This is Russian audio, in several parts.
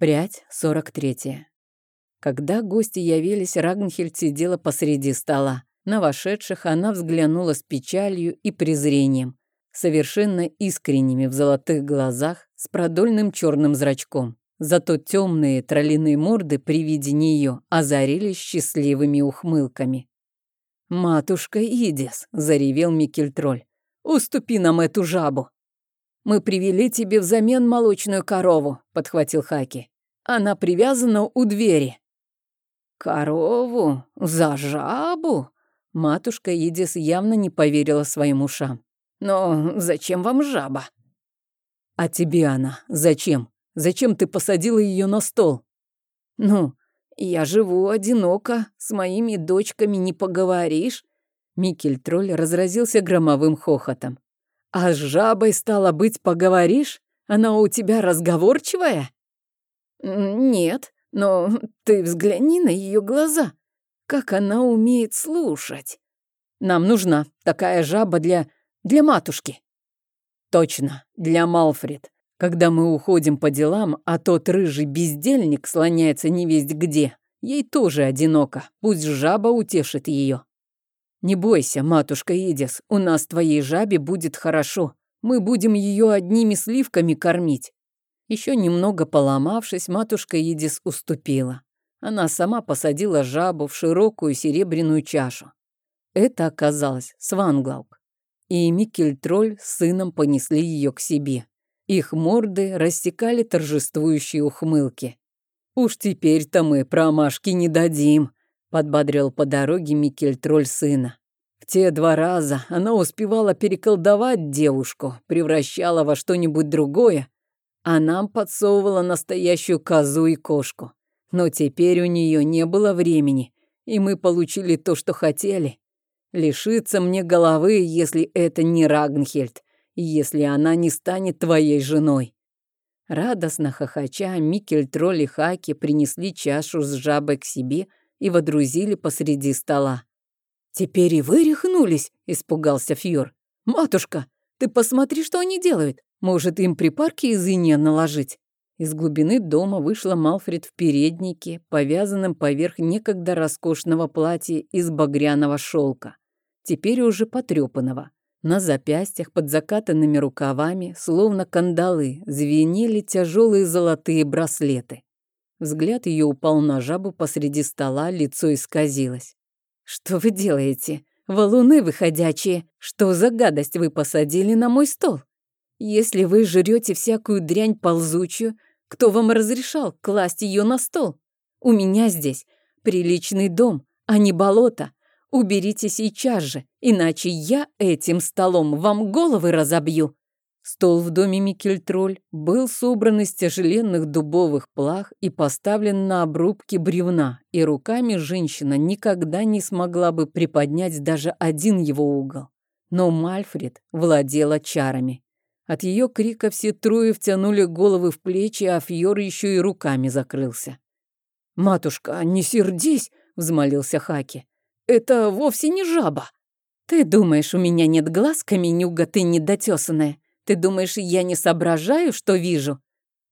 Прядь сорок третья. Когда гости явились, Рагнхельд сидела посреди стола. На вошедших она взглянула с печалью и презрением, совершенно искренними в золотых глазах, с продольным черным зрачком. Зато темные тролliные морды при виде нее озарились счастливыми ухмылками. «Матушка Идис!» — заревел Микельтроль. «Уступи нам эту жабу!» «Мы привели тебе взамен молочную корову», — подхватил Хаки. «Она привязана у двери». «Корову? За жабу?» Матушка Идис явно не поверила своим ушам. «Но зачем вам жаба?» «А тебе она зачем? Зачем ты посадила ее на стол?» «Ну, я живу одиноко, с моими дочками не поговоришь». Микель-тролль разразился громовым хохотом. «А с жабой, стало быть, поговоришь? Она у тебя разговорчивая?» «Нет, но ты взгляни на ее глаза. Как она умеет слушать. Нам нужна такая жаба для... для матушки». «Точно, для Малфред. Когда мы уходим по делам, а тот рыжий бездельник слоняется невесть где, ей тоже одиноко, пусть жаба утешит ее. Не бойся, матушка Идис, у нас твоей жабе будет хорошо. Мы будем ее одними сливками кормить. Еще немного поломавшись, матушка Идис уступила. Она сама посадила жабу в широкую серебряную чашу. Это оказалось Сванглаук. И Микель-тролль с сыном понесли ее к себе. Их морды рассекали торжествующие ухмылки. «Уж теперь-то мы промашки не дадим», — подбодрил по дороге Микель-тролль сына. В те два раза она успевала переколдовать девушку, превращала во что-нибудь другое, а нам подсовывала настоящую козу и кошку. Но теперь у нее не было времени, и мы получили то, что хотели. Лишиться мне головы, если это не Рагнхельд, если она не станет твоей женой. Радостно хохоча, Микель, Тролль и Хаки принесли чашу с жабой к себе и водрузили посреди стола. «Теперь и вы рехнулись?» — испугался Фьор. «Матушка, ты посмотри, что они делают. Может, им припарки из иния наложить?» Из глубины дома вышла Малфред в переднике, повязанном поверх некогда роскошного платья из багряного шелка, теперь уже потрепанного. На запястьях под закатанными рукавами, словно кандалы, звенели тяжелые золотые браслеты. Взгляд ее упал на жабу посреди стола, лицо исказилось. «Что вы делаете? Валуны выходячие! Что за гадость вы посадили на мой стол? Если вы жрете всякую дрянь ползучую, кто вам разрешал класть ее на стол? У меня здесь приличный дом, а не болото. Уберите сейчас же, иначе я этим столом вам головы разобью». Стол в доме Микельтроль был собран из тяжеленных дубовых плах и поставлен на обрубки бревна, и руками женщина никогда не смогла бы приподнять даже один его угол. Но Мальфред владела чарами. От ее крика все трое втянули головы в плечи, а Фьор еще и руками закрылся. «Матушка, не сердись!» — взмолился Хаки. Это вовсе не жаба. Ты думаешь, у меня нет глаз, каменюга ты недотесанная? Ты думаешь, я не соображаю, что вижу?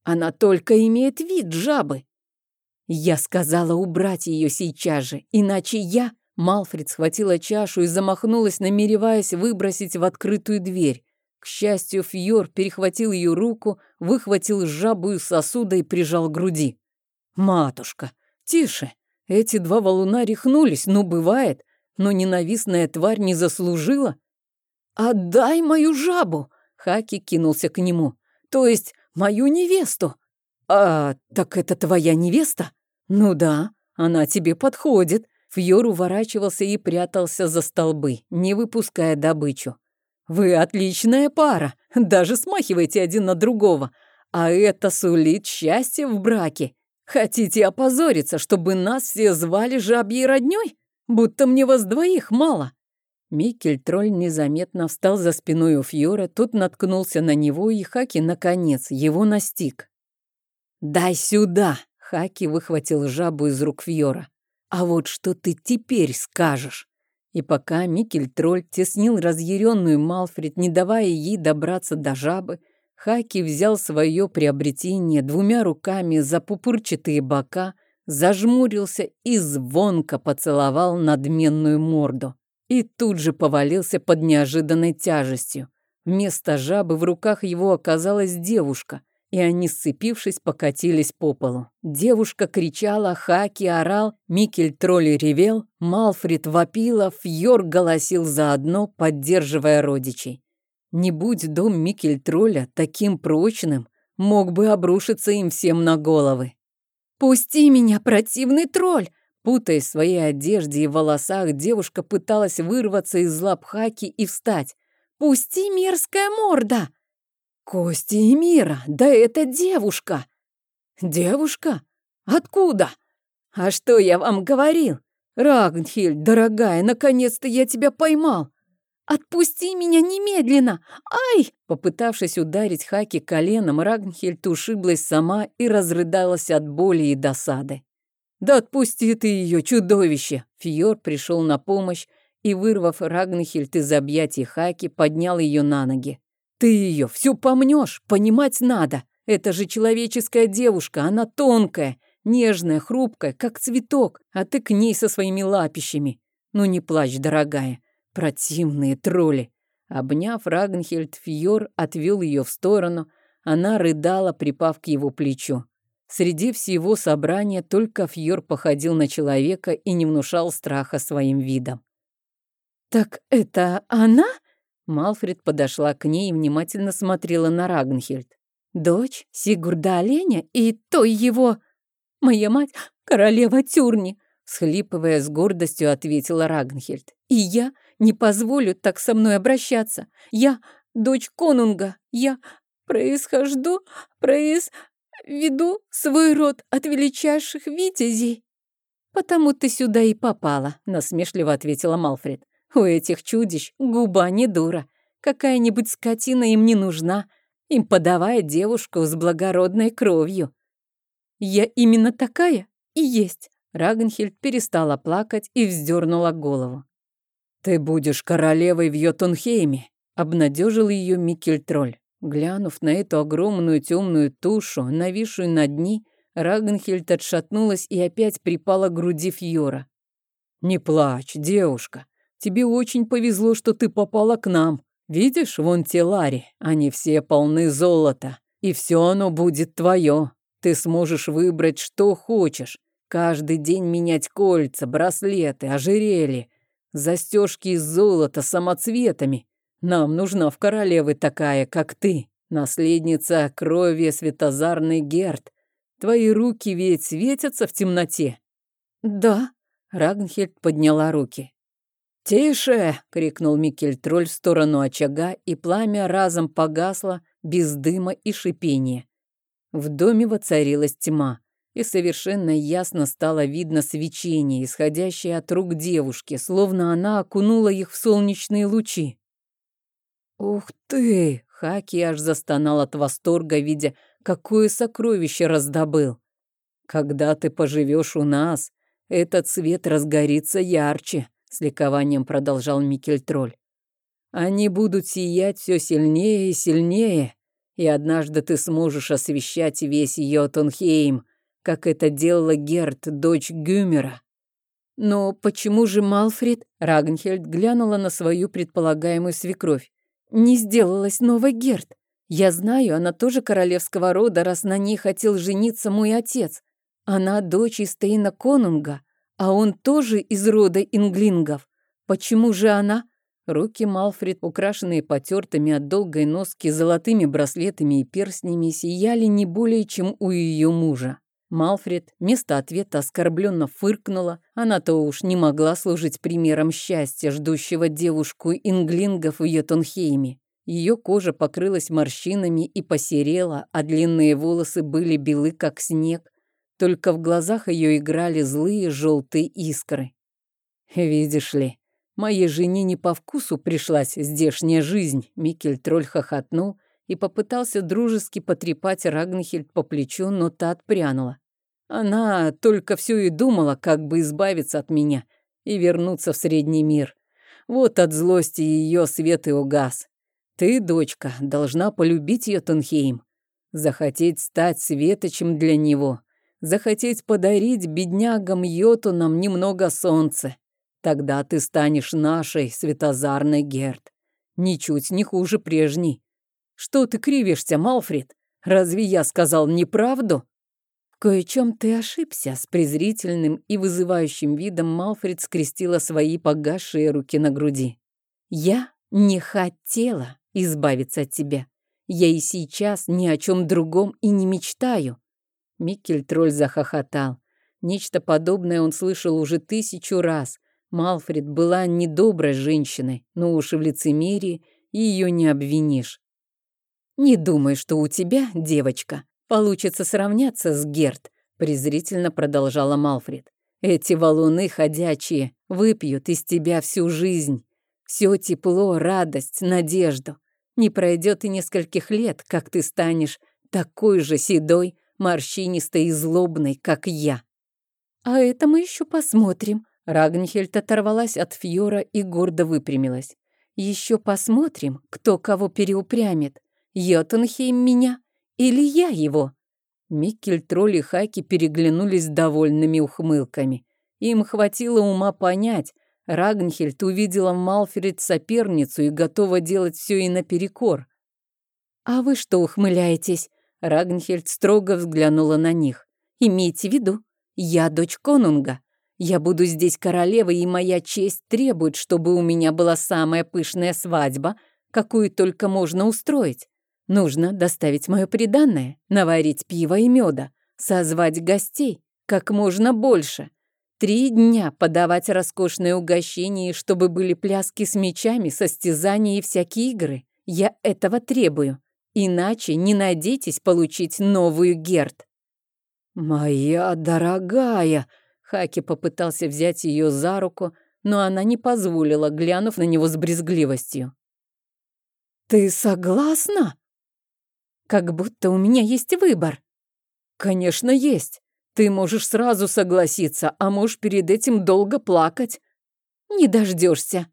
Она только имеет вид жабы. Я сказала убрать ее сейчас же, иначе я... Малфред схватила чашу и замахнулась, намереваясь выбросить в открытую дверь. К счастью, Фьор перехватил ее руку, выхватил жабу из сосуда и прижал к груди. «Матушка, тише! Эти два валуна рехнулись, ну, бывает, но ненавистная тварь не заслужила. «Отдай мою жабу!» — Хаки кинулся к нему. «То есть мою невесту!» «А, так это твоя невеста?» «Ну да, она тебе подходит». Фьор уворачивался и прятался за столбы, не выпуская добычу. «Вы отличная пара, даже смахиваете один на другого, а это сулит счастье в браке. Хотите опозориться, чтобы нас все звали жабьей роднёй? Будто мне вас двоих мало. Микель-тролль незаметно встал за спиной у Фьора, тот наткнулся на него, и Хаки, наконец, его настиг. «Дай сюда!» — Хаки выхватил жабу из рук Фьора. «А вот что ты теперь скажешь?» И пока Микель-тролль теснил разъяренную Малфред, не давая ей добраться до жабы, Хаки взял свое приобретение двумя руками за пупырчатые бока, зажмурился и звонко поцеловал надменную морду. И тут же повалился под неожиданной тяжестью. Вместо жабы в руках его оказалась девушка, и они, сцепившись, покатились по полу. Девушка кричала, Хаки орал, Микель тролли ревел, Малфред вопила, Фьор голосил заодно, поддерживая родичей. Не будь дом Микель тролля таким прочным, мог бы обрушиться им всем на головы. «Пусти меня, противный тролль!» Путаясь в своей одежде и волосах, девушка пыталась вырваться из лап Хаки и встать. «Пусти, мерзкая морда!» «Кости и Мира, да это девушка!» «Девушка? Откуда?» «А что я вам говорил? Рагнхильд, дорогая, наконец-то я тебя поймал!» «Отпусти меня немедленно! Ай!» Попытавшись ударить Хаки коленом, Рагнхильд ушиблась сама и разрыдалась от боли и досады. «Да отпусти ты ее, чудовище!» Фьор пришел на помощь и, вырвав Рагнхильд из объятий Хаки, поднял ее на ноги. Ты ее всю помнешь, понимать надо. Это же человеческая девушка, она тонкая, нежная, хрупкая, как цветок, а ты к ней со своими лапищами. Ну не плачь, дорогая, противные тролли. Обняв Рагнхельд, Фьор отвел ее в сторону. Она рыдала, припав к его плечу. Среди всего собрания только Фьор походил на человека и не внушал страха своим видом. «Так это она?» Малфред подошла к ней и внимательно смотрела на Рагнхельд. «Дочь Сигурда Оленя и той его... Моя мать — королева Тюрни!» Схлипывая с гордостью, ответила Рагнхельд. «И я не позволю так со мной обращаться. Я дочь конунга. Я происхожду, проис... веду свой род от величайших витязей». «Потому ты сюда и попала», — насмешливо ответила Малфред. У этих чудищ губа не дура. Какая-нибудь скотина им не нужна. Им подавая девушку с благородной кровью. Я именно такая и есть. Рагнхельд перестала плакать и вздернула голову. «Ты будешь королевой в Йотунхейме», — обнадежил ее Микельтроль. Глянув на эту огромную темную тушу, нависшую над ней, Рагнхельд отшатнулась и опять припала к груди Фьора. «Не плачь, девушка. Тебе очень повезло, что ты попала к нам. Видишь, вон те лари, они все полны золота. И все оно будет твое. Ты сможешь выбрать, что хочешь. Каждый день менять кольца, браслеты, ожерелья, застежки из золота самоцветами. Нам нужна в королевы такая, как ты, наследница крови светозарный Герд. Твои руки ведь светятся в темноте. Да, Рагнхельд подняла руки. «Тише!» — крикнул Микель-тролль в сторону очага, и пламя разом погасло без дыма и шипения. В доме воцарилась тьма, и совершенно ясно стало видно свечение, исходящее от рук девушки, словно она окунула их в солнечные лучи. «Ух ты!» — Хаки аж застонал от восторга, видя, какое сокровище раздобыл. «Когда ты поживешь у нас, этот свет разгорится ярче», с ликованием продолжал Микель-тролль. Они будут сиять все сильнее и сильнее, и однажды ты сможешь освещать весь Йотунхейм, как это делала Герт, дочь Гюмера. Но почему же Малфред, Рагнхельд глянула на свою предполагаемую свекровь, не сделалась новой Герт? Я знаю, она тоже королевского рода, раз на ней хотел жениться мой отец. Она дочь Истейна Конунга, а он тоже из рода инглингов. Почему же она? Руки Малфред, украшенные потертыми от долгой носки золотыми браслетами и перстнями, сияли не более, чем у ее мужа. Малфред вместо ответа оскорбленно фыркнула. Она-то уж не могла служить примером счастья, ждущего девушку инглингов в Йотунхейме. Ее кожа покрылась морщинами и посерела, а длинные волосы были белы, как снег. Только в глазах ее играли злые желтые искры. «Видишь ли, моей жене не по вкусу пришлась здешняя жизнь», Микель тролль хохотнул и попытался дружески потрепать Рагнхельд по плечу, но та отпрянула. Она только все и думала, как бы избавиться от меня и вернуться в средний мир. Вот от злости ее свет и угас. Ты, дочка, должна полюбить Йотунхейм, захотеть стать светочем для него, захотеть подарить беднягам Йотунам немного солнца. Тогда ты станешь нашей светозарной Герд, ничуть не хуже прежней. Что ты кривишься, Малфред? Разве я сказал неправду? кое-чем ты ошибся», — с презрительным и вызывающим видом Малфред скрестила свои погасшие руки на груди. «Я не хотела избавиться от тебя. Я и сейчас ни о чем другом и не мечтаю». Микель-тролль захохотал. Нечто подобное он слышал уже тысячу раз. Малфред была недоброй женщиной, но уж и в лицемерии ее не обвинишь. «Не думай, что у тебя, девочка, получится сравняться с Герт», презрительно продолжала Малфред. «Эти валуны ходячие выпьют из тебя всю жизнь. Все тепло, радость, надежду. Не пройдет и нескольких лет, как ты станешь такой же седой, морщинистой и злобной, как я». «А это мы еще посмотрим». Рагнхельд оторвалась от Фьора и гордо выпрямилась. «Еще посмотрим, кто кого переупрямит. Йотунхейм меня или я его?» Микель, Тролль и Хаки переглянулись довольными ухмылками. Им хватило ума понять, Рагнхельд увидела в Малфред соперницу и готова делать все и наперекор. «А вы что ухмыляетесь?» Рагнхельд строго взглянула на них. «Имейте в виду, я дочь конунга. Я буду здесь королевой, и моя честь требует, чтобы у меня была самая пышная свадьба, какую только можно устроить. Нужно доставить мое приданное, наварить пива и меда, созвать гостей как можно больше. Три дня подавать роскошные угощения, чтобы были пляски с мечами, состязания и всякие игры. Я этого требую. Иначе не надейтесь получить новую Герд. «Моя дорогая!» Хаки попытался взять ее за руку, но она не позволила, глянув на него с брезгливостью. «Ты согласна?» Как будто у меня есть выбор. Конечно, есть. Ты можешь сразу согласиться, а можешь перед этим долго плакать. Не дождешься.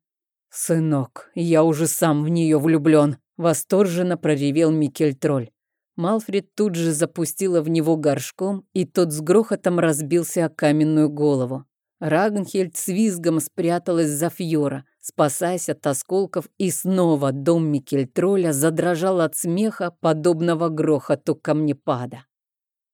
Сынок, я уже сам в нее влюблен. Восторженно проревел Микель Тролль. Малфред тут же запустила в него горшком, и тот с грохотом разбился о каменную голову. Рагнхельд с визгом спряталась за Фьора, спасаясь от осколков, и снова дом Микельтроля задрожал от смеха, подобного грохоту камнепада.